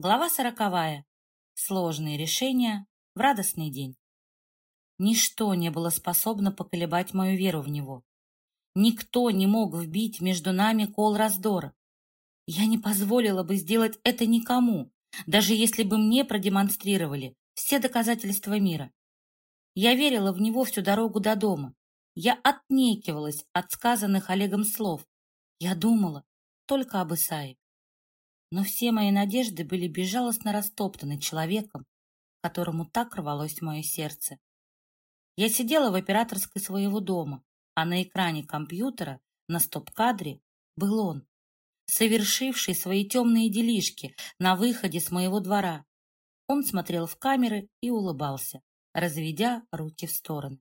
Глава сороковая. Сложные решения в радостный день. Ничто не было способно поколебать мою веру в него. Никто не мог вбить между нами кол раздора. Я не позволила бы сделать это никому, даже если бы мне продемонстрировали все доказательства мира. Я верила в него всю дорогу до дома. Я отнекивалась от сказанных Олегом слов. Я думала только об Исае но все мои надежды были безжалостно растоптаны человеком, которому так рвалось мое сердце. Я сидела в операторской своего дома, а на экране компьютера на стоп-кадре был он, совершивший свои темные делишки на выходе с моего двора. Он смотрел в камеры и улыбался, разведя руки в стороны.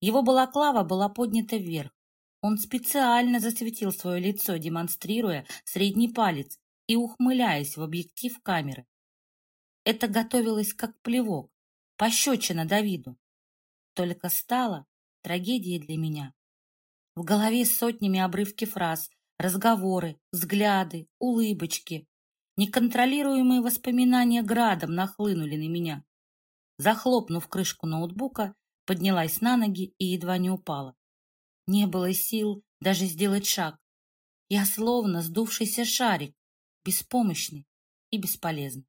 Его балаклава была поднята вверх. Он специально засветил свое лицо, демонстрируя средний палец и ухмыляясь в объектив камеры. Это готовилось как плевок, пощечина Давиду. Только стало трагедией для меня. В голове сотнями обрывки фраз, разговоры, взгляды, улыбочки. Неконтролируемые воспоминания градом нахлынули на меня. Захлопнув крышку ноутбука, поднялась на ноги и едва не упала. Не было сил даже сделать шаг. Я словно сдувшийся шарик, беспомощный и бесполезный.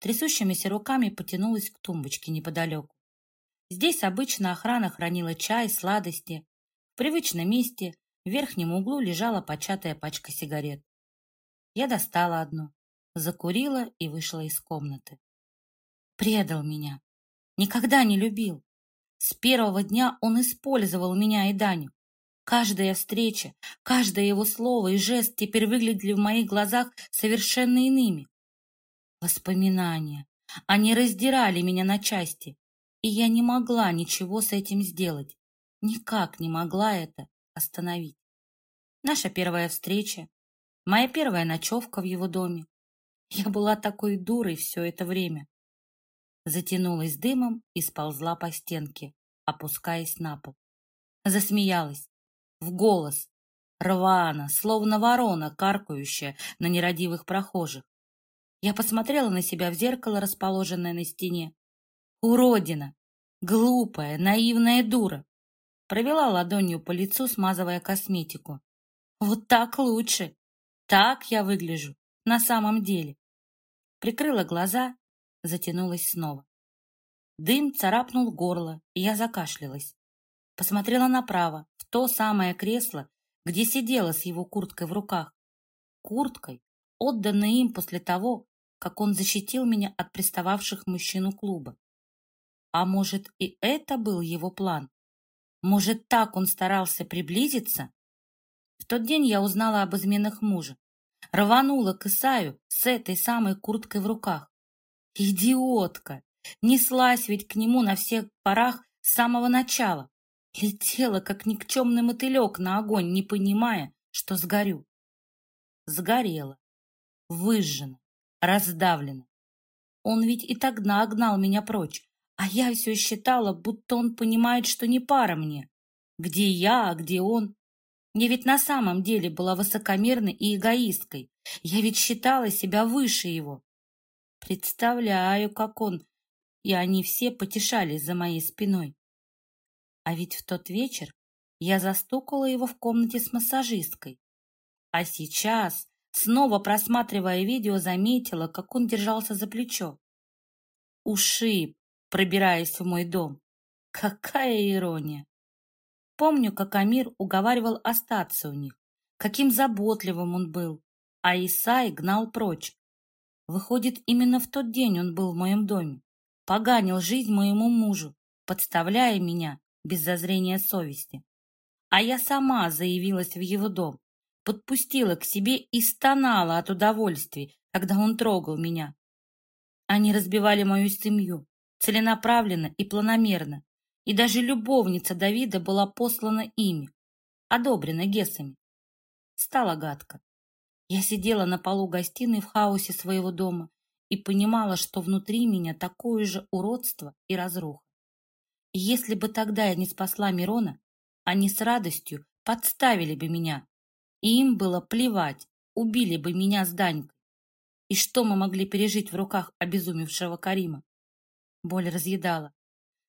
Трясущимися руками потянулась к тумбочке неподалеку. Здесь обычно охрана хранила чай, сладости. В привычном месте в верхнем углу лежала початая пачка сигарет. Я достала одну, закурила и вышла из комнаты. Предал меня. Никогда не любил. С первого дня он использовал меня и Даню. Каждая встреча, каждое его слово и жест теперь выглядели в моих глазах совершенно иными. Воспоминания. Они раздирали меня на части, и я не могла ничего с этим сделать. Никак не могла это остановить. Наша первая встреча, моя первая ночевка в его доме. Я была такой дурой все это время. Затянулась дымом и сползла по стенке, опускаясь на пол. Засмеялась в голос, рвано, словно ворона, каркающая на нерадивых прохожих. Я посмотрела на себя в зеркало, расположенное на стене. Уродина! Глупая, наивная дура! Провела ладонью по лицу, смазывая косметику. Вот так лучше! Так я выгляжу на самом деле. Прикрыла глаза, затянулась снова. Дым царапнул горло, и я закашлялась. Посмотрела направо, в то самое кресло, где сидела с его курткой в руках. Курткой, отданной им после того, как он защитил меня от пристававших мужчину клуба. А может, и это был его план? Может, так он старался приблизиться? В тот день я узнала об изменах мужа. Рванула к Исаю с этой самой курткой в руках. Идиотка! Неслась ведь к нему на всех парах с самого начала. Летела, как никчемный мотылек на огонь, не понимая, что сгорю. Сгорела, выжжена, раздавлена. Он ведь и тогда огнал меня прочь, а я все считала, будто он понимает, что не пара мне. Где я, а где он? Я ведь на самом деле была высокомерной и эгоисткой. Я ведь считала себя выше его. Представляю, как он и они все потешались за моей спиной. А ведь в тот вечер я застукала его в комнате с массажисткой. А сейчас, снова просматривая видео, заметила, как он держался за плечо. Ушиб, пробираясь в мой дом. Какая ирония! Помню, как Амир уговаривал остаться у них, каким заботливым он был, а Исай гнал прочь. Выходит, именно в тот день он был в моем доме, поганил жизнь моему мужу, подставляя меня без зазрения совести. А я сама заявилась в его дом, подпустила к себе и стонала от удовольствия, когда он трогал меня. Они разбивали мою семью, целенаправленно и планомерно, и даже любовница Давида была послана ими, одобрена Гесами. Стало гадко. Я сидела на полу гостиной в хаосе своего дома и понимала, что внутри меня такое же уродство и разруха. Если бы тогда я не спасла Мирона, они с радостью подставили бы меня. И им было плевать, убили бы меня с Данькой. И что мы могли пережить в руках обезумевшего Карима? Боль разъедала.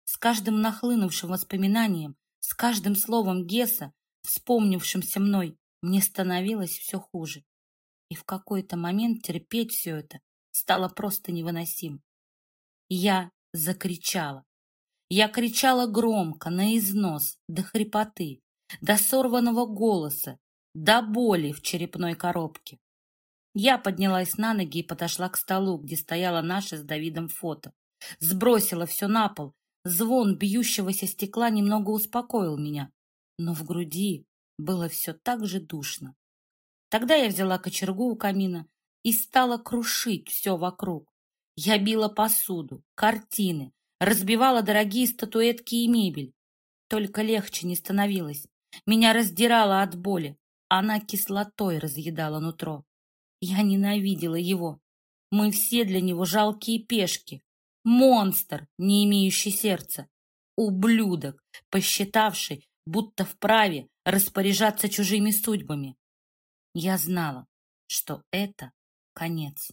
С каждым нахлынувшим воспоминанием, с каждым словом Геса, вспомнившимся мной, мне становилось все хуже. И в какой-то момент терпеть все это стало просто невыносимо. Я закричала. Я кричала громко, на износ, до хрипоты, до сорванного голоса, до боли в черепной коробке. Я поднялась на ноги и подошла к столу, где стояло наше с Давидом фото. Сбросила все на пол. Звон бьющегося стекла немного успокоил меня, но в груди было все так же душно. Тогда я взяла кочергу у камина и стала крушить все вокруг. Я била посуду, картины, разбивала дорогие статуэтки и мебель. Только легче не становилось. Меня раздирало от боли. Она кислотой разъедала нутро. Я ненавидела его. Мы все для него жалкие пешки. Монстр, не имеющий сердца. Ублюдок, посчитавший, будто вправе распоряжаться чужими судьбами. Я знала, что это конец.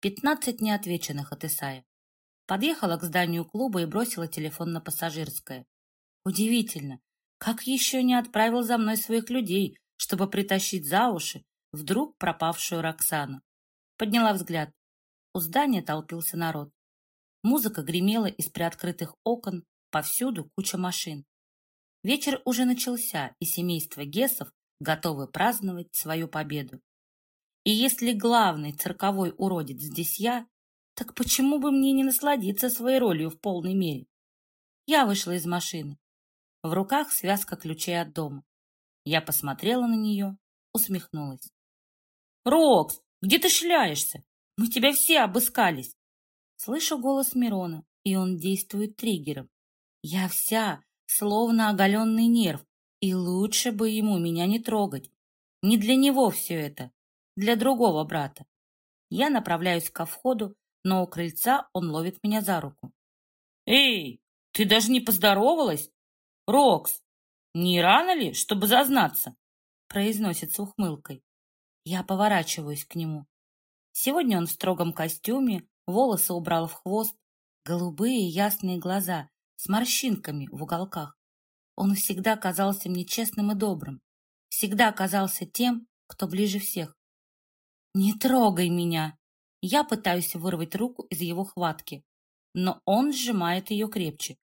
Пятнадцать неотвеченных от Исая. Подъехала к зданию клуба и бросила телефон на пассажирское. Удивительно, как еще не отправил за мной своих людей, чтобы притащить за уши вдруг пропавшую Роксану. Подняла взгляд. У здания толпился народ. Музыка гремела из приоткрытых окон, повсюду куча машин. Вечер уже начался, и семейство Гесов готовы праздновать свою победу. И если главный цирковой уродец здесь я, так почему бы мне не насладиться своей ролью в полной мере? Я вышла из машины. В руках связка ключей от дома. Я посмотрела на нее, усмехнулась. «Рокс, где ты шляешься? Мы тебя все обыскались!» Слышу голос Мирона, и он действует триггером. Я вся, словно оголенный нерв, и лучше бы ему меня не трогать. Не для него все это, для другого брата. Я направляюсь ко входу, но у крыльца он ловит меня за руку. «Эй, ты даже не поздоровалась? Рокс, не рано ли, чтобы зазнаться?» произносит с ухмылкой. Я поворачиваюсь к нему. Сегодня он в строгом костюме, волосы убрал в хвост, голубые ясные глаза с морщинками в уголках. Он всегда казался мне честным и добрым, всегда казался тем, кто ближе всех. «Не трогай меня!» Я пытаюсь вырвать руку из его хватки, но он сжимает ее крепче.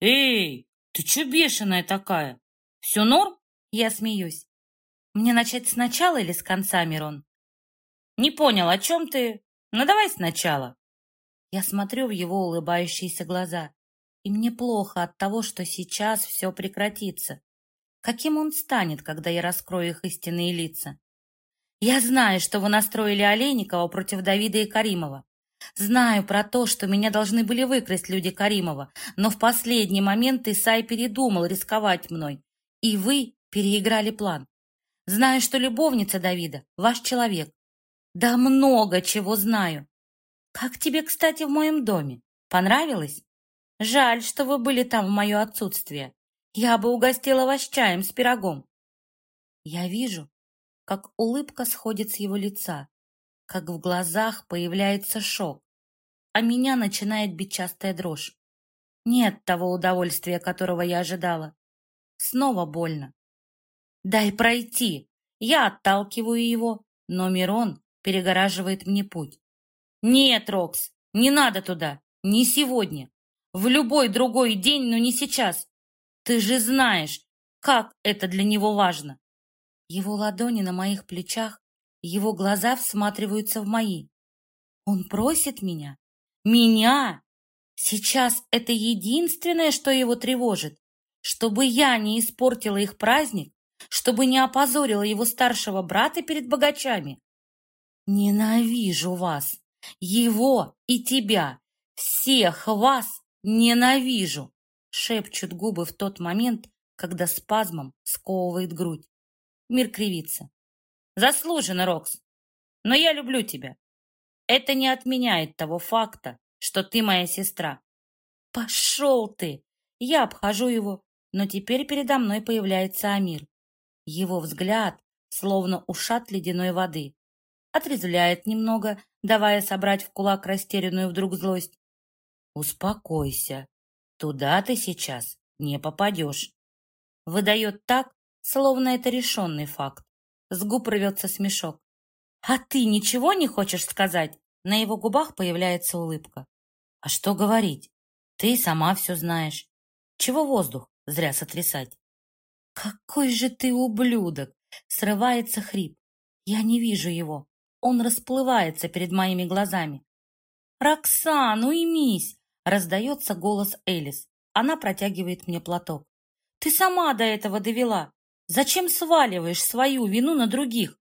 «Эй, ты че бешеная такая? Все норм?» Я смеюсь. «Мне начать сначала или с конца, Мирон?» «Не понял, о чем ты? Ну давай сначала». Я смотрю в его улыбающиеся глаза, и мне плохо от того, что сейчас все прекратится. Каким он станет, когда я раскрою их истинные лица? Я знаю, что вы настроили Олейникова против Давида и Каримова. Знаю про то, что меня должны были выкрасть люди Каримова, но в последний момент Исай передумал рисковать мной, и вы переиграли план. Знаю, что любовница Давида — ваш человек. Да много чего знаю. Как тебе, кстати, в моем доме? Понравилось? Жаль, что вы были там в мое отсутствие. Я бы угостила вас чаем с пирогом. Я вижу, как улыбка сходит с его лица, как в глазах появляется шок, а меня начинает бить частая дрожь. Нет того удовольствия, которого я ожидала. Снова больно. «Дай пройти!» Я отталкиваю его, но Мирон перегораживает мне путь. «Нет, Рокс, не надо туда, не сегодня. В любой другой день, но не сейчас. Ты же знаешь, как это для него важно. Его ладони на моих плечах, его глаза всматриваются в мои. Он просит меня? Меня? Сейчас это единственное, что его тревожит. Чтобы я не испортила их праздник, чтобы не опозорила его старшего брата перед богачами. Ненавижу вас, его и тебя, всех вас ненавижу, шепчут губы в тот момент, когда спазмом сковывает грудь. Мир кривится. Заслуженно, Рокс. Но я люблю тебя. Это не отменяет того факта, что ты моя сестра. Пошел ты! Я обхожу его, но теперь передо мной появляется Амир. Его взгляд словно ушат ледяной воды. отрезвляет немного, давая собрать в кулак растерянную вдруг злость. «Успокойся. Туда ты сейчас не попадешь». Выдает так, словно это решенный факт. С губ рвется смешок. «А ты ничего не хочешь сказать?» На его губах появляется улыбка. «А что говорить? Ты сама все знаешь. Чего воздух зря сотрясать?» «Какой же ты ублюдок!» Срывается хрип. Я не вижу его. Он расплывается перед моими глазами. «Роксан, уймись!» Раздается голос Элис. Она протягивает мне платок. «Ты сама до этого довела. Зачем сваливаешь свою вину на других?»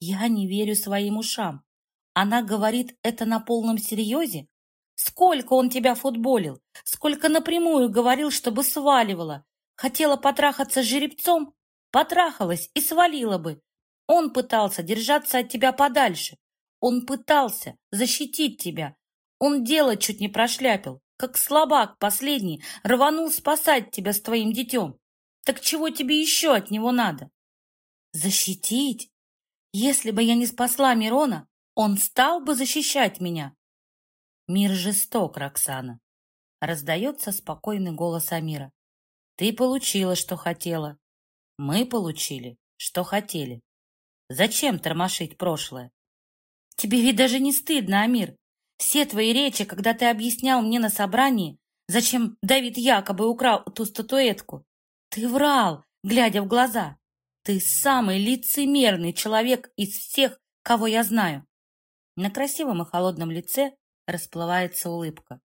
Я не верю своим ушам. Она говорит это на полном серьезе? Сколько он тебя футболил? Сколько напрямую говорил, чтобы сваливала? Хотела потрахаться с жеребцом? Потрахалась и свалила бы. Он пытался держаться от тебя подальше. Он пытался защитить тебя. Он дело чуть не прошляпил, как слабак последний рванул спасать тебя с твоим детем. Так чего тебе еще от него надо? Защитить? Если бы я не спасла Мирона, он стал бы защищать меня. Мир жесток, Роксана. Раздается спокойный голос Амира. Ты получила, что хотела. Мы получили, что хотели. Зачем тормошить прошлое? Тебе ведь даже не стыдно, Амир. Все твои речи, когда ты объяснял мне на собрании, зачем Давид якобы украл ту статуэтку. Ты врал, глядя в глаза. Ты самый лицемерный человек из всех, кого я знаю. На красивом и холодном лице расплывается улыбка.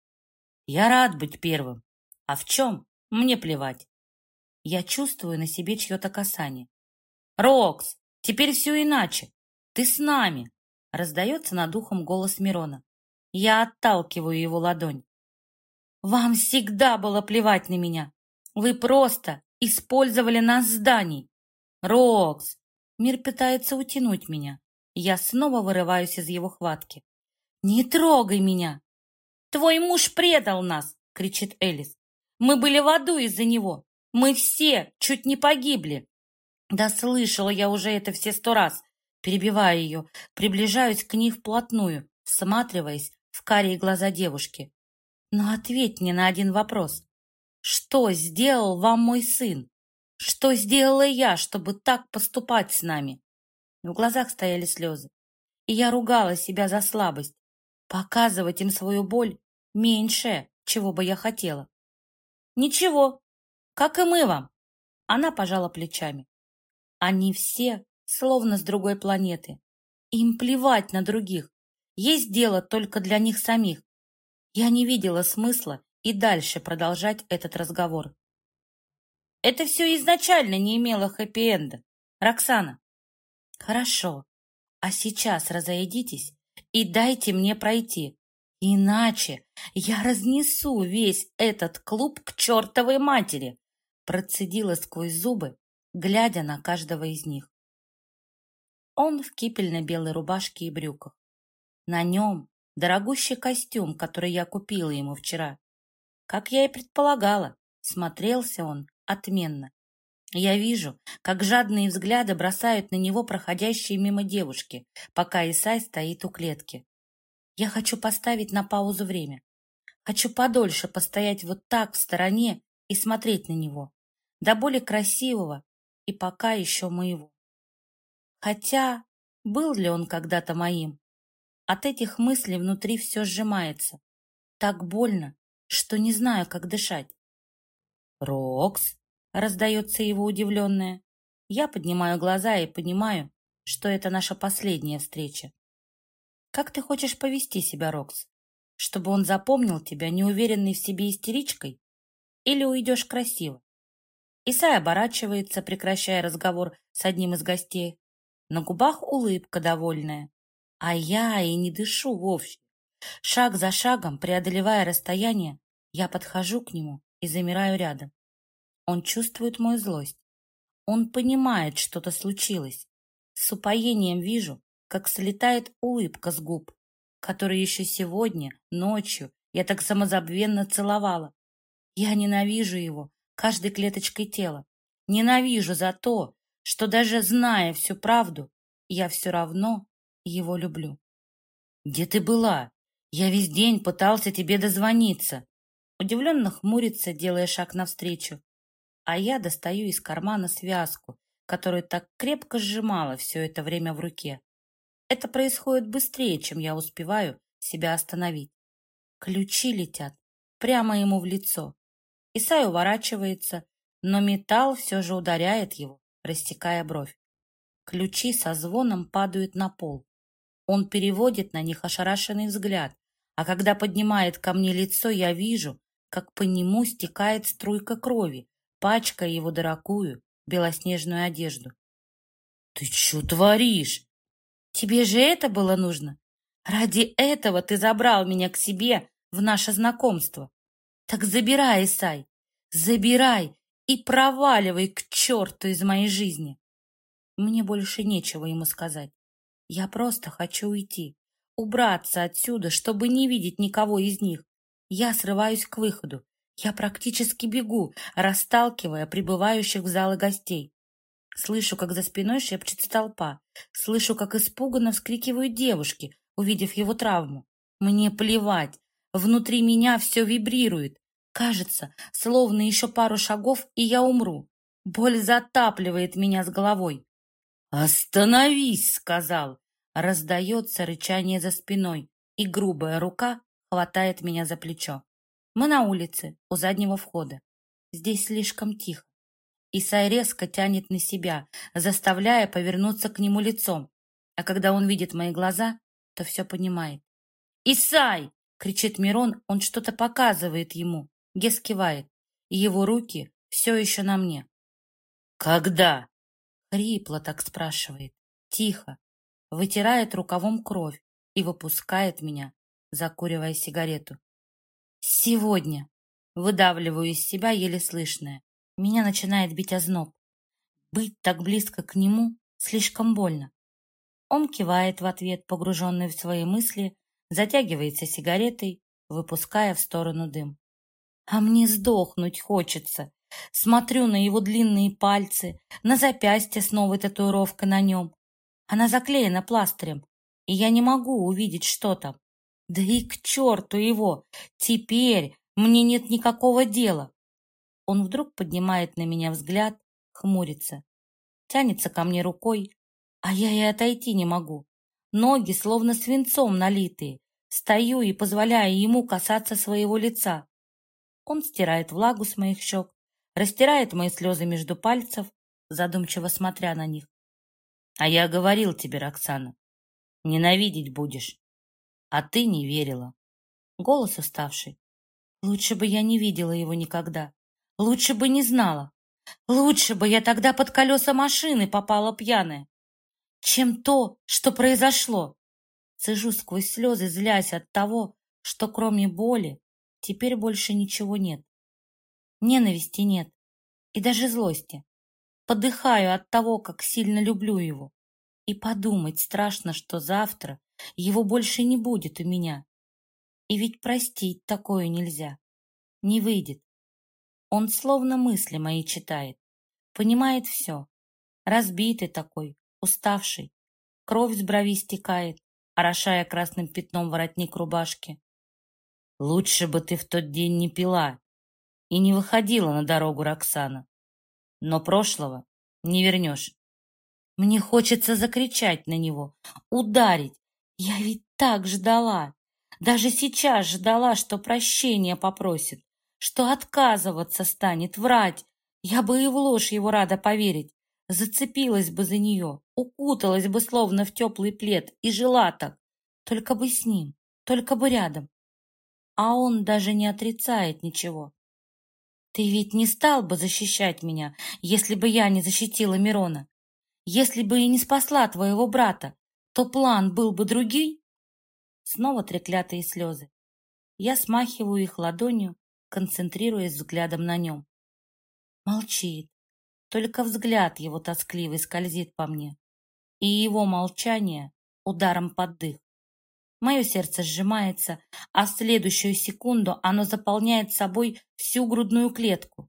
Я рад быть первым. А в чем? Мне плевать. Я чувствую на себе чье-то касание. «Рокс, теперь все иначе. Ты с нами!» Раздается над ухом голос Мирона. Я отталкиваю его ладонь. «Вам всегда было плевать на меня. Вы просто использовали нас зданий. «Рокс!» Мир пытается утянуть меня. Я снова вырываюсь из его хватки. «Не трогай меня!» «Твой муж предал нас!» — кричит Элис. «Мы были в аду из-за него! Мы все чуть не погибли!» «Да слышала я уже это все сто раз!» Перебиваю ее, приближаюсь к ней вплотную, всматриваясь в карие глаза девушки. «Но ответь мне на один вопрос. Что сделал вам мой сын? Что сделала я, чтобы так поступать с нами? В глазах стояли слезы, и я ругала себя за слабость. Показывать им свою боль меньше, чего бы я хотела. Ничего, как и мы вам. Она пожала плечами. Они все словно с другой планеты. Им плевать на других. Есть дело только для них самих. Я не видела смысла и дальше продолжать этот разговор. Это все изначально не имело хэппи-энда. Роксана. Хорошо. А сейчас разойдитесь и дайте мне пройти. Иначе я разнесу весь этот клуб к чертовой матери. Процедила сквозь зубы, глядя на каждого из них. Он в кипельно-белой рубашке и брюках. На нем дорогущий костюм, который я купила ему вчера. Как я и предполагала, смотрелся он отменно. Я вижу, как жадные взгляды бросают на него проходящие мимо девушки, пока Исай стоит у клетки. Я хочу поставить на паузу время. Хочу подольше постоять вот так в стороне и смотреть на него, до более красивого и пока еще моего. Хотя, был ли он когда-то моим? От этих мыслей внутри все сжимается. Так больно, что не знаю, как дышать. «Рокс!» — раздается его удивленное. Я поднимаю глаза и понимаю, что это наша последняя встреча. «Как ты хочешь повести себя, Рокс? Чтобы он запомнил тебя неуверенной в себе истеричкой? Или уйдешь красиво?» Исай оборачивается, прекращая разговор с одним из гостей. На губах улыбка довольная. А я и не дышу вовсе. Шаг за шагом, преодолевая расстояние, я подхожу к нему и замираю рядом. Он чувствует мою злость. Он понимает, что-то случилось. С упоением вижу, как слетает улыбка с губ, которую еще сегодня, ночью, я так самозабвенно целовала. Я ненавижу его каждой клеточкой тела. Ненавижу за то, что даже зная всю правду, я все равно его люблю. «Где ты была? Я весь день пытался тебе дозвониться». Удивленно хмурится, делая шаг навстречу. А я достаю из кармана связку, которую так крепко сжимала все это время в руке. Это происходит быстрее, чем я успеваю себя остановить. Ключи летят прямо ему в лицо. Исай уворачивается, но металл все же ударяет его, растекая бровь. Ключи со звоном падают на пол. Он переводит на них ошарашенный взгляд, а когда поднимает ко мне лицо, я вижу, как по нему стекает струйка крови, пачкая его дорогую белоснежную одежду. «Ты что творишь? Тебе же это было нужно? Ради этого ты забрал меня к себе в наше знакомство. Так забирай, Исай, забирай и проваливай к черту из моей жизни!» Мне больше нечего ему сказать. Я просто хочу уйти, убраться отсюда, чтобы не видеть никого из них. Я срываюсь к выходу. Я практически бегу, расталкивая прибывающих в залы гостей. Слышу, как за спиной шепчется толпа. Слышу, как испуганно вскрикивают девушки, увидев его травму. Мне плевать. Внутри меня все вибрирует. Кажется, словно еще пару шагов, и я умру. Боль затапливает меня с головой. «Остановись!» — сказал. Раздается рычание за спиной, и грубая рука хватает меня за плечо. Мы на улице, у заднего входа. Здесь слишком тихо. Исай резко тянет на себя, заставляя повернуться к нему лицом. А когда он видит мои глаза, то все понимает. «Исай!» — кричит Мирон, он что-то показывает ему. Гес кивает, его руки все еще на мне. «Когда?» Хрипло так спрашивает, тихо, вытирает рукавом кровь и выпускает меня, закуривая сигарету. «Сегодня!» Выдавливаю из себя еле слышное. Меня начинает бить озноб. Быть так близко к нему слишком больно. Он кивает в ответ, погруженный в свои мысли, затягивается сигаретой, выпуская в сторону дым. А мне сдохнуть хочется. Смотрю на его длинные пальцы, на запястье с новой татуировкой на нем. Она заклеена пластырем, и я не могу увидеть, что там. Да и к черту его! Теперь мне нет никакого дела. Он вдруг поднимает на меня взгляд, хмурится, тянется ко мне рукой, а я и отойти не могу. Ноги словно свинцом налитые. Стою и позволяю ему касаться своего лица. Он стирает влагу с моих щек, растирает мои слезы между пальцев, задумчиво смотря на них. А я говорил тебе, Роксана, ненавидеть будешь. А ты не верила. Голос уставший. Лучше бы я не видела его никогда. Лучше бы не знала. Лучше бы я тогда под колеса машины попала пьяная, чем то, что произошло. Цежу сквозь слезы, злясь от того, что кроме боли теперь больше ничего нет. Ненависти нет. И даже злости. Подыхаю от того, как сильно люблю его. И подумать страшно, что завтра его больше не будет у меня. И ведь простить такое нельзя. Не выйдет. Он словно мысли мои читает. Понимает все. Разбитый такой, уставший. Кровь с брови стекает, орошая красным пятном воротник рубашки. Лучше бы ты в тот день не пила, и не выходила на дорогу Роксана. Но прошлого не вернешь. Мне хочется закричать на него, ударить. Я ведь так ждала. Даже сейчас ждала, что прощения попросит, что отказываться станет, врать. Я бы и в ложь его рада поверить. Зацепилась бы за нее, укуталась бы словно в теплый плед и жила так. Только бы с ним, только бы рядом. А он даже не отрицает ничего. Ты ведь не стал бы защищать меня, если бы я не защитила Мирона. Если бы и не спасла твоего брата, то план был бы другой. Снова треклятые слезы. Я смахиваю их ладонью, концентрируясь взглядом на нем. Молчит. Только взгляд его тоскливый скользит по мне. И его молчание ударом под дых. Мое сердце сжимается, а в следующую секунду оно заполняет собой всю грудную клетку.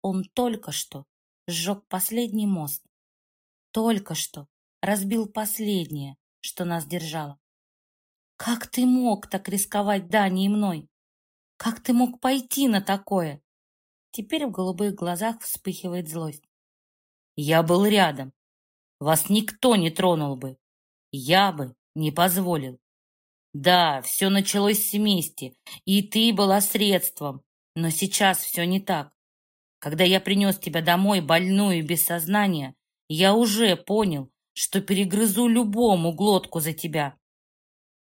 Он только что сжег последний мост. Только что разбил последнее, что нас держало. Как ты мог так рисковать Даней и мной? Как ты мог пойти на такое? Теперь в голубых глазах вспыхивает злость. Я был рядом. Вас никто не тронул бы. Я бы не позволил. Да, все началось вместе, и ты была средством. Но сейчас все не так. Когда я принес тебя домой, больную и без сознания, я уже понял, что перегрызу любому глотку за тебя.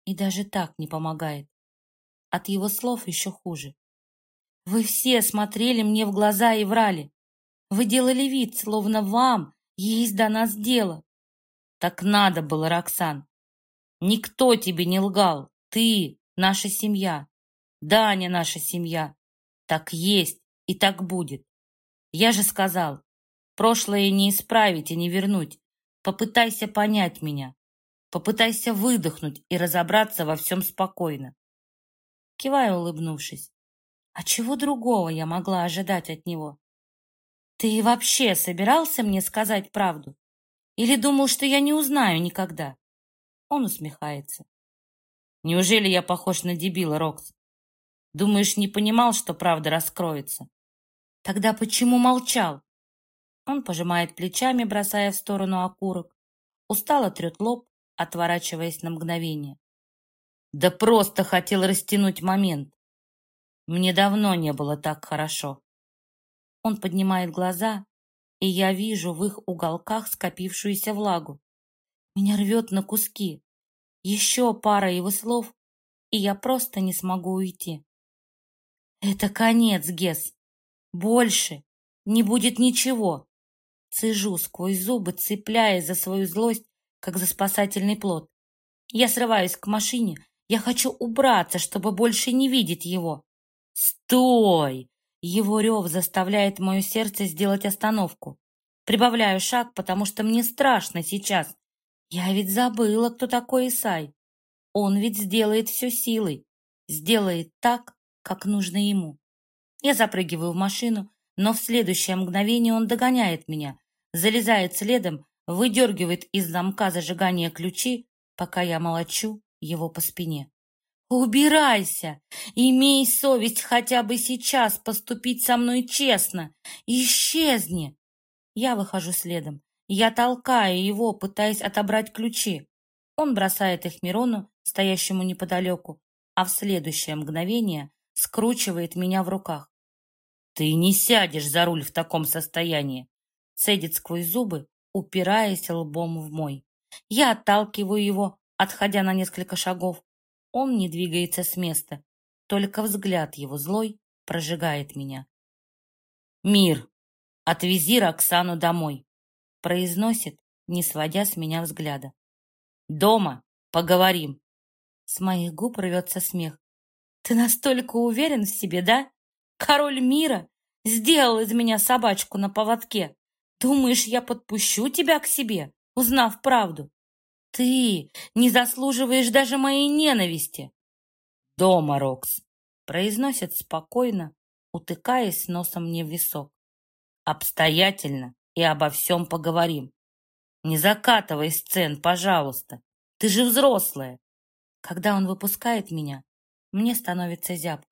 И даже так не помогает. От его слов еще хуже. Вы все смотрели мне в глаза и врали. Вы делали вид, словно вам есть до нас дело. Так надо было, Роксан. Никто тебе не лгал. Ты — наша семья. Даня — наша семья. Так есть и так будет. Я же сказал, прошлое не исправить и не вернуть. Попытайся понять меня. Попытайся выдохнуть и разобраться во всем спокойно. Киваю, улыбнувшись. А чего другого я могла ожидать от него? Ты вообще собирался мне сказать правду? Или думал, что я не узнаю никогда? Он усмехается. Неужели я похож на дебила, Рокс? Думаешь, не понимал, что правда раскроется? Тогда почему молчал? Он пожимает плечами, бросая в сторону окурок. Устало трет лоб, отворачиваясь на мгновение. Да просто хотел растянуть момент. Мне давно не было так хорошо. Он поднимает глаза, и я вижу в их уголках скопившуюся влагу. Меня рвет на куски. Еще пара его слов, и я просто не смогу уйти. Это конец, Гес. Больше не будет ничего. Цежу сквозь зубы, цепляясь за свою злость, как за спасательный плод. Я срываюсь к машине. Я хочу убраться, чтобы больше не видеть его. Стой! Его рев заставляет мое сердце сделать остановку. Прибавляю шаг, потому что мне страшно сейчас. Я ведь забыла, кто такой Исай. Он ведь сделает все силой. Сделает так, как нужно ему. Я запрыгиваю в машину, но в следующее мгновение он догоняет меня, залезает следом, выдергивает из замка зажигания ключи, пока я молочу его по спине. «Убирайся! Имей совесть хотя бы сейчас поступить со мной честно! Исчезни!» Я выхожу следом. Я толкаю его, пытаясь отобрать ключи. Он бросает их Мирону, стоящему неподалеку, а в следующее мгновение скручивает меня в руках. «Ты не сядешь за руль в таком состоянии!» Цедит сквозь зубы, упираясь лбом в мой. Я отталкиваю его, отходя на несколько шагов. Он не двигается с места, только взгляд его злой прожигает меня. «Мир, отвези Роксану домой», произносит, не сводя с меня взгляда. «Дома поговорим». С моих губ рвется смех. «Ты настолько уверен в себе, да? Король мира сделал из меня собачку на поводке. Думаешь, я подпущу тебя к себе, узнав правду? Ты не заслуживаешь даже моей ненависти. Дома, Рокс, произносит спокойно, утыкаясь носом мне в висок. Обстоятельно и обо всем поговорим. Не закатывай сцен, пожалуйста. Ты же взрослая. Когда он выпускает меня, мне становится зябко.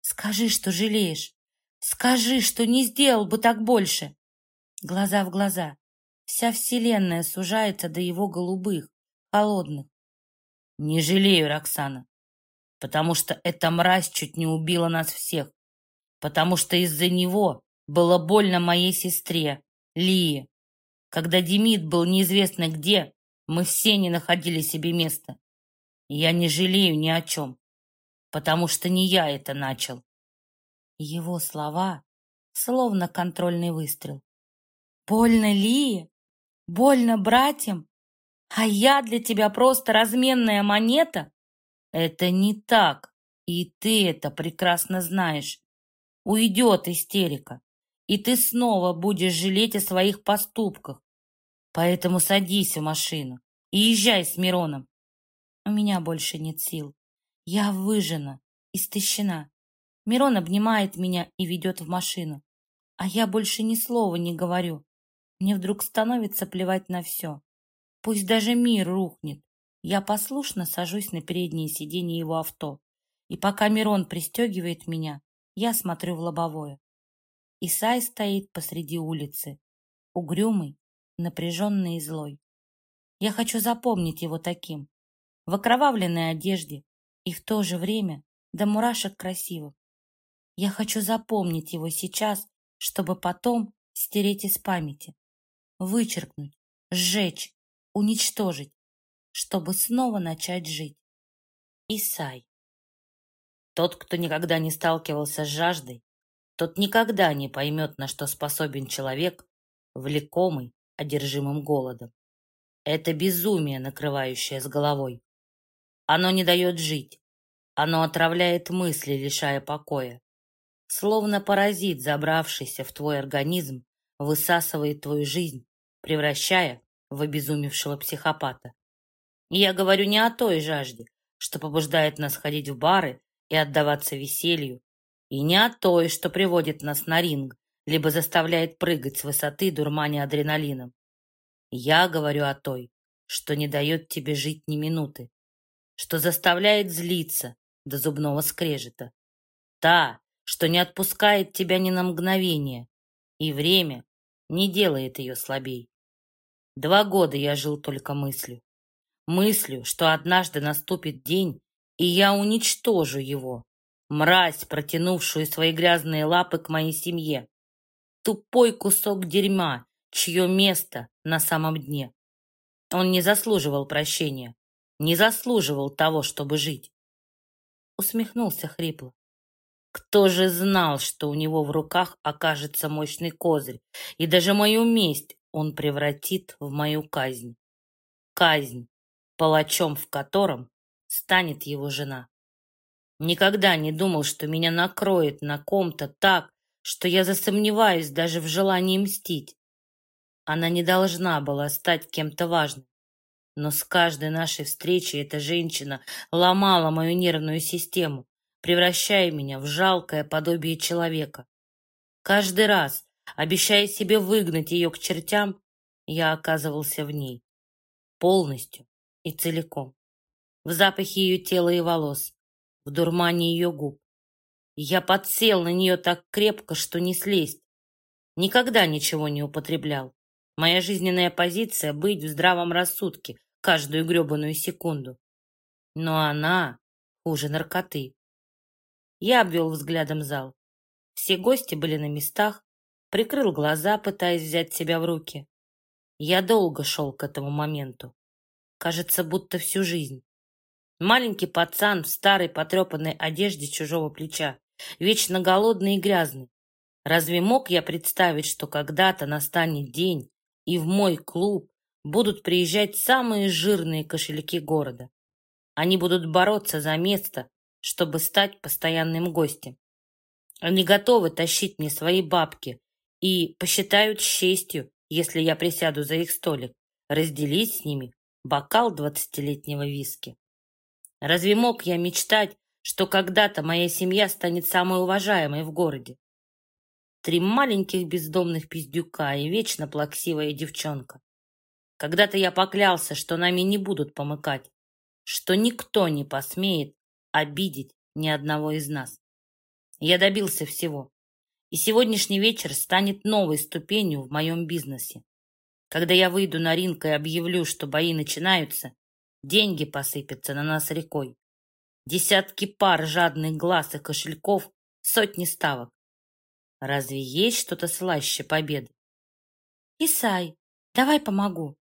Скажи, что жалеешь. Скажи, что не сделал бы так больше. Глаза в глаза. Вся вселенная сужается до его голубых, холодных. Не жалею, Роксана, потому что эта мразь чуть не убила нас всех, потому что из-за него было больно моей сестре, Лии. Когда Демид был неизвестно где, мы все не находили себе места. Я не жалею ни о чем, потому что не я это начал. Его слова словно контрольный выстрел. Больно Ли? Больно братьям? А я для тебя просто разменная монета? Это не так, и ты это прекрасно знаешь. Уйдет истерика, и ты снова будешь жалеть о своих поступках. Поэтому садись в машину и езжай с Мироном. У меня больше нет сил. Я выжжена, истощена. Мирон обнимает меня и ведет в машину. А я больше ни слова не говорю. Мне вдруг становится плевать на все. Пусть даже мир рухнет. Я послушно сажусь на переднее сиденье его авто, и пока Мирон пристегивает меня, я смотрю в лобовое. Исай стоит посреди улицы, угрюмый, напряженный и злой. Я хочу запомнить его таким, в окровавленной одежде и в то же время до мурашек красивым. Я хочу запомнить его сейчас, чтобы потом стереть из памяти, вычеркнуть, сжечь, уничтожить, чтобы снова начать жить. Исай. Тот, кто никогда не сталкивался с жаждой, тот никогда не поймет, на что способен человек, влекомый, одержимым голодом. Это безумие, накрывающее с головой. Оно не дает жить. Оно отравляет мысли, лишая покоя. Словно паразит, забравшийся в твой организм, высасывает твою жизнь, превращая в обезумевшего психопата. И я говорю не о той жажде, что побуждает нас ходить в бары и отдаваться веселью, и не о той, что приводит нас на ринг, либо заставляет прыгать с высоты дурманя адреналином. Я говорю о той, что не дает тебе жить ни минуты, что заставляет злиться до зубного скрежета. Та, что не отпускает тебя ни на мгновение, и время не делает ее слабей. Два года я жил только мыслью. Мыслью, что однажды наступит день, и я уничтожу его, мразь, протянувшую свои грязные лапы к моей семье. Тупой кусок дерьма, чье место на самом дне. Он не заслуживал прощения, не заслуживал того, чтобы жить. Усмехнулся хрипло. Кто же знал, что у него в руках окажется мощный козырь, и даже мою месть он превратит в мою казнь. Казнь, палачом в котором станет его жена. Никогда не думал, что меня накроет на ком-то так, что я засомневаюсь даже в желании мстить. Она не должна была стать кем-то важным. Но с каждой нашей встречей эта женщина ломала мою нервную систему, превращая меня в жалкое подобие человека. Каждый раз, обещая себе выгнать ее к чертям, я оказывался в ней. Полностью и целиком. В запахе ее тела и волос, в дурмане ее губ. Я подсел на нее так крепко, что не слезть. Никогда ничего не употреблял. Моя жизненная позиция — быть в здравом рассудке каждую гребаную секунду. Но она хуже наркоты. Я обвел взглядом зал. Все гости были на местах, прикрыл глаза, пытаясь взять себя в руки. Я долго шел к этому моменту. Кажется, будто всю жизнь. Маленький пацан в старой потрепанной одежде чужого плеча, вечно голодный и грязный. Разве мог я представить, что когда-то настанет день, и в мой клуб будут приезжать самые жирные кошельки города? Они будут бороться за место, чтобы стать постоянным гостем. Они готовы тащить мне свои бабки и посчитают честью, если я присяду за их столик, разделить с ними бокал двадцатилетнего виски. Разве мог я мечтать, что когда-то моя семья станет самой уважаемой в городе? Три маленьких бездомных пиздюка и вечно плаксивая девчонка. Когда-то я поклялся, что нами не будут помыкать, что никто не посмеет обидеть ни одного из нас. Я добился всего. И сегодняшний вечер станет новой ступенью в моем бизнесе. Когда я выйду на ринг и объявлю, что бои начинаются, деньги посыпятся на нас рекой. Десятки пар жадных глаз и кошельков, сотни ставок. Разве есть что-то слаще победы? Исай, давай помогу.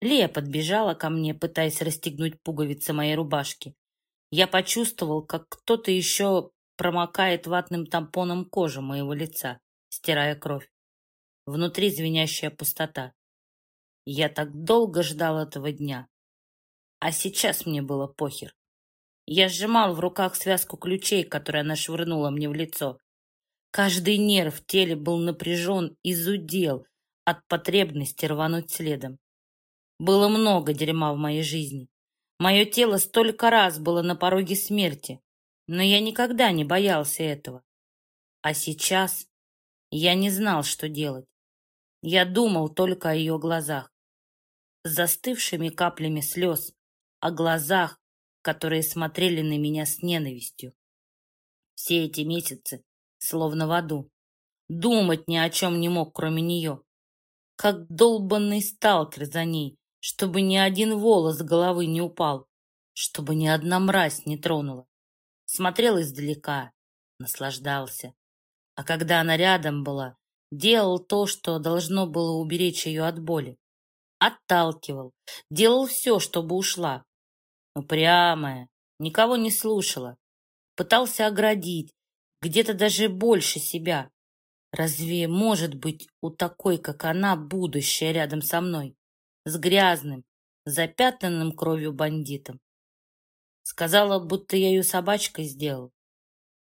Лея подбежала ко мне, пытаясь расстегнуть пуговицы моей рубашки. Я почувствовал, как кто-то еще промокает ватным тампоном кожу моего лица, стирая кровь. Внутри звенящая пустота. Я так долго ждал этого дня. А сейчас мне было похер. Я сжимал в руках связку ключей, которые она швырнула мне в лицо. Каждый нерв в теле был напряжен и зудел от потребности рвануть следом. Было много дерьма в моей жизни. Мое тело столько раз было на пороге смерти, но я никогда не боялся этого. А сейчас я не знал, что делать. Я думал только о ее глазах. Застывшими каплями слез о глазах, которые смотрели на меня с ненавистью. Все эти месяцы словно в аду. Думать ни о чем не мог, кроме нее. Как долбанный сталкер за ней, чтобы ни один волос головы не упал, чтобы ни одна мразь не тронула. Смотрел издалека, наслаждался. А когда она рядом была, делал то, что должно было уберечь ее от боли. Отталкивал, делал все, чтобы ушла. Упрямая, никого не слушала. Пытался оградить, где-то даже больше себя. Разве может быть у такой, как она, будущее рядом со мной? С грязным, запятнанным кровью бандитом. Сказала, будто я ее собачкой сделал.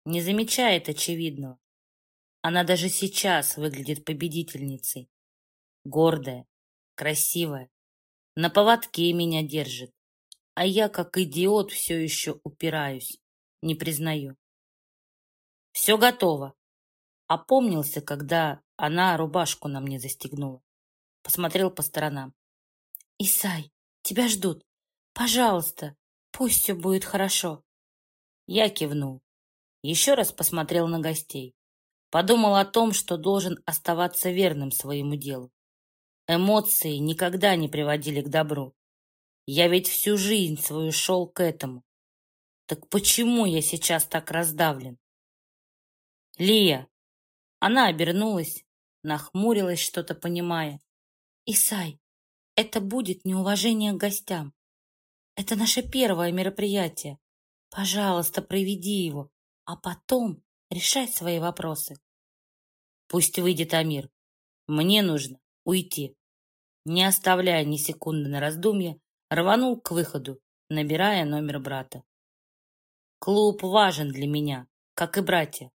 Не замечает очевидного. Она даже сейчас выглядит победительницей. Гордая, красивая. На поводке меня держит. А я, как идиот, все еще упираюсь. Не признаю. Все готово. Опомнился, когда она рубашку на мне застегнула. Посмотрел по сторонам. «Исай, тебя ждут. Пожалуйста, пусть все будет хорошо». Я кивнул. Еще раз посмотрел на гостей. Подумал о том, что должен оставаться верным своему делу. Эмоции никогда не приводили к добру. Я ведь всю жизнь свою шел к этому. Так почему я сейчас так раздавлен? Лия. Она обернулась, нахмурилась, что-то понимая. Исай, это будет неуважение к гостям. Это наше первое мероприятие. Пожалуйста, проведи его, а потом решай свои вопросы. Пусть выйдет Амир. Мне нужно уйти. Не оставляя ни секунды на раздумье, рванул к выходу, набирая номер брата. Клуб важен для меня, как и братья.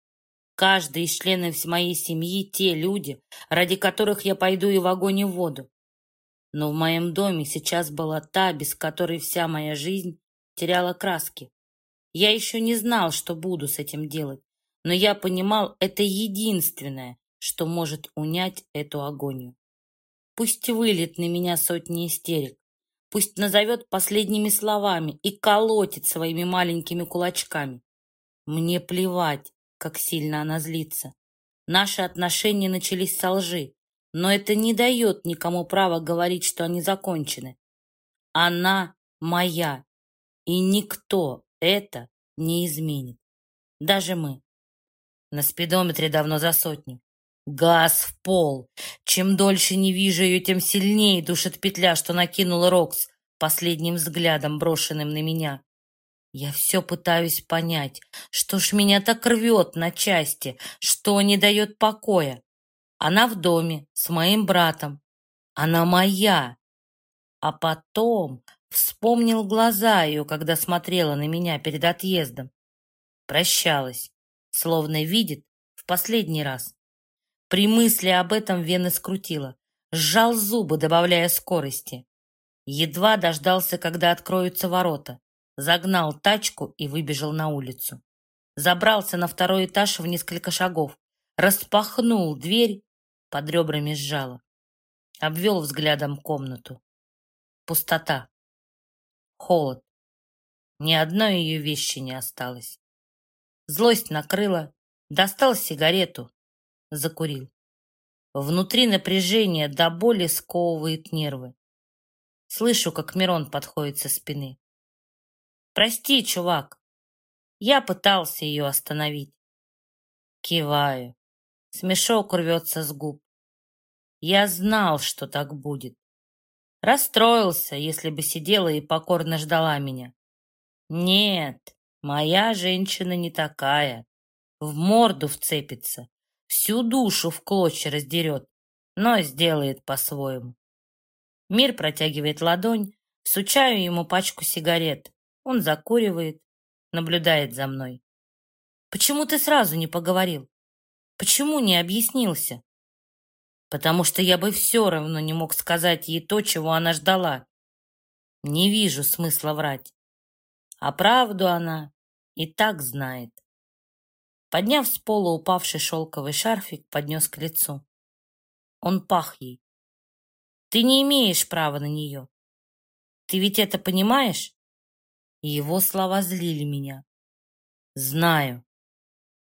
Каждый из членов моей семьи — те люди, ради которых я пойду и в огонь и в воду. Но в моем доме сейчас была та, без которой вся моя жизнь теряла краски. Я еще не знал, что буду с этим делать, но я понимал, это единственное, что может унять эту агонию. Пусть вылет на меня сотни истерик, пусть назовет последними словами и колотит своими маленькими кулачками. Мне плевать, как сильно она злится. Наши отношения начались со лжи, но это не дает никому права говорить, что они закончены. Она моя, и никто это не изменит. Даже мы. На спидометре давно за сотню. Газ в пол. Чем дольше не вижу ее, тем сильнее душит петля, что накинула Рокс последним взглядом, брошенным на меня. Я все пытаюсь понять, что ж меня так рвет на части, что не дает покоя. Она в доме с моим братом. Она моя. А потом вспомнил глаза ее, когда смотрела на меня перед отъездом. Прощалась, словно видит в последний раз. При мысли об этом вены скрутило. Сжал зубы, добавляя скорости. Едва дождался, когда откроются ворота. Загнал тачку и выбежал на улицу. Забрался на второй этаж в несколько шагов. Распахнул дверь, под ребрами сжало. Обвел взглядом комнату. Пустота. Холод. Ни одной ее вещи не осталось. Злость накрыла. Достал сигарету, закурил. Внутри напряжение до боли сковывает нервы. Слышу, как Мирон подходит со спины. «Прости, чувак, я пытался ее остановить». Киваю. Смешок рвется с губ. Я знал, что так будет. Расстроился, если бы сидела и покорно ждала меня. Нет, моя женщина не такая. В морду вцепится, всю душу в клочья раздерет, но сделает по-своему. Мир протягивает ладонь, сучаю ему пачку сигарет. Он закуривает, наблюдает за мной. Почему ты сразу не поговорил? Почему не объяснился? Потому что я бы все равно не мог сказать ей то, чего она ждала. Не вижу смысла врать. А правду она и так знает. Подняв с пола упавший шелковый шарфик, поднес к лицу. Он пах ей. Ты не имеешь права на нее. Ты ведь это понимаешь? Его слова злили меня. Знаю,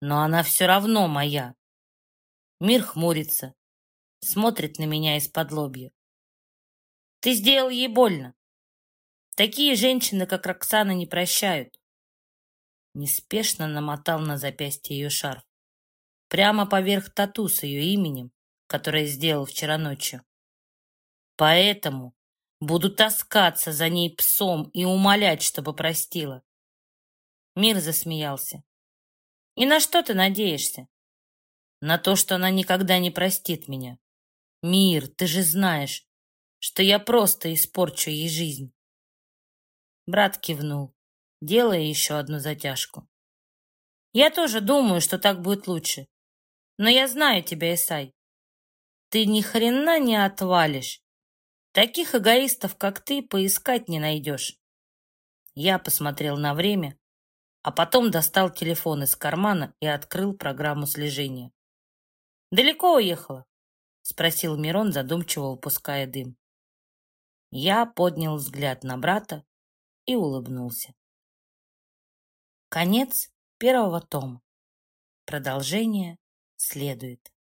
но она все равно моя. Мир хмурится, смотрит на меня из-под лобья. Ты сделал ей больно. Такие женщины, как Роксана, не прощают. Неспешно намотал на запястье ее шарф. Прямо поверх тату с ее именем, которое сделал вчера ночью. Поэтому буду таскаться за ней псом и умолять, чтобы простила. Мир засмеялся. И на что ты надеешься? На то, что она никогда не простит меня. Мир, ты же знаешь, что я просто испорчу ей жизнь. Брат кивнул, делая еще одну затяжку. Я тоже думаю, что так будет лучше. Но я знаю тебя, Исай. Ты ни хрена не отвалишь. Таких эгоистов, как ты, поискать не найдешь. Я посмотрел на время, а потом достал телефон из кармана и открыл программу слежения. «Далеко уехала?» — спросил Мирон, задумчиво выпуская дым. Я поднял взгляд на брата и улыбнулся. Конец первого тома. Продолжение следует.